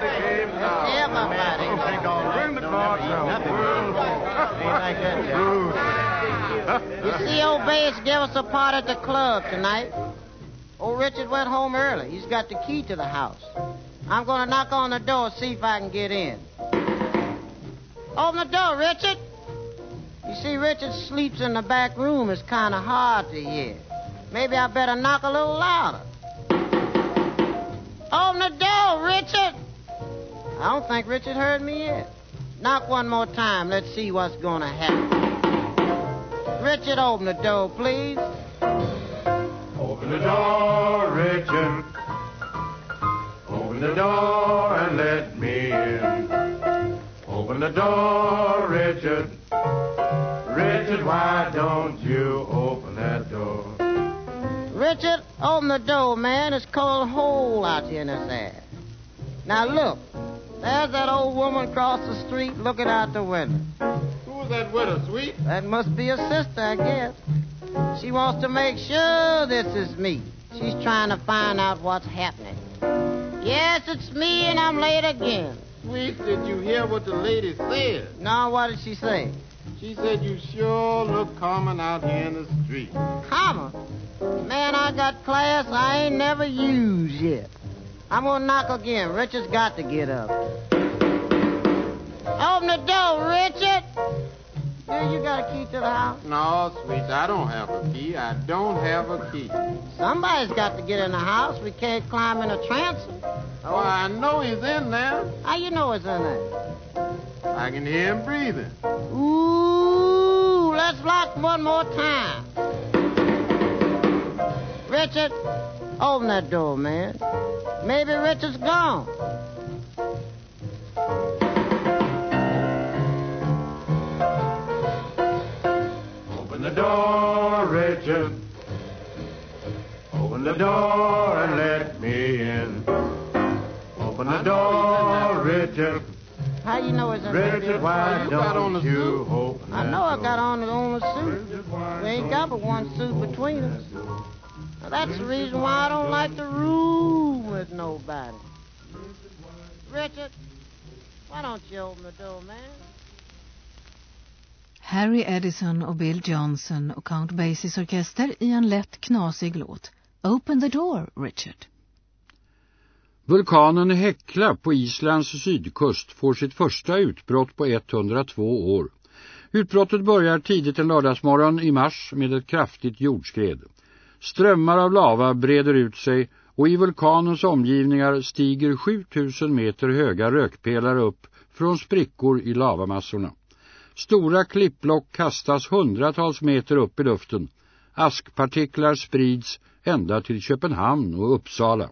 the game now. Everybody. Bring the cards You see, old Bass gave us a part at the club tonight. Old Richard went home early. He's got the key to the house. I'm going to knock on the door, see if I can get in. Open the door, Richard. You see, Richard sleeps in the back room. It's kind of hard to hear. Maybe I better knock a little louder. Open the door, Richard. I don't think Richard heard me yet. Knock one more time. Let's see what's going to happen. Richard, open the door, please. Open the door, Richard. Open the door and let me in. Open the door, Richard. Richard, why don't you open that door? Richard, open the door, man. It's cold hole out here in this air. Now look, there's that old woman across the street looking out the window. Who's that widow, sweet? That must be a sister, I guess. She wants to make sure this is me. She's trying to find out what's happening. Yes, it's me, and I'm late again. Sweet, did you hear what the lady said? Now, what did she say? She said you sure look common out here in the street. Common? Man, I got class I ain't never used yet. I'm gonna knock again. Richard's got to get up. Open the door, Richard. Yeah, you got a key to the house? No, sweet, I don't have a key. I don't have a key. Somebody's got to get in the house. We can't climb in a transom. Oh, I know he's in there. How you know he's in there? I can hear him breathing. Ooh, let's lock one more time. Richard, open that door, man. Maybe Richard's gone. Open the door, Richard. Open the door and let me in. Open the door, Richard. How you know it's in there? Richard, why You got on don't the you suit. open I know I got on the only suit. Richard, We ain't got but one suit between that us. Now, that's the reason why I don't like to room with nobody. Richard, why don't you open the door, man? Harry Edison och Bill Johnson och Count Basies orkester i en lätt knasig låt. Open the door, Richard. Vulkanen Hekla på Islands sydkust får sitt första utbrott på 102 år. Utbrottet börjar tidigt en lördagsmorgon i mars med ett kraftigt jordskred. Strömmar av lava breder ut sig och i vulkanens omgivningar stiger 7000 meter höga rökpelare upp från sprickor i lavamassorna. Stora klippblock kastas hundratals meter upp i luften. Askpartiklar sprids ända till Köpenhamn och Uppsala.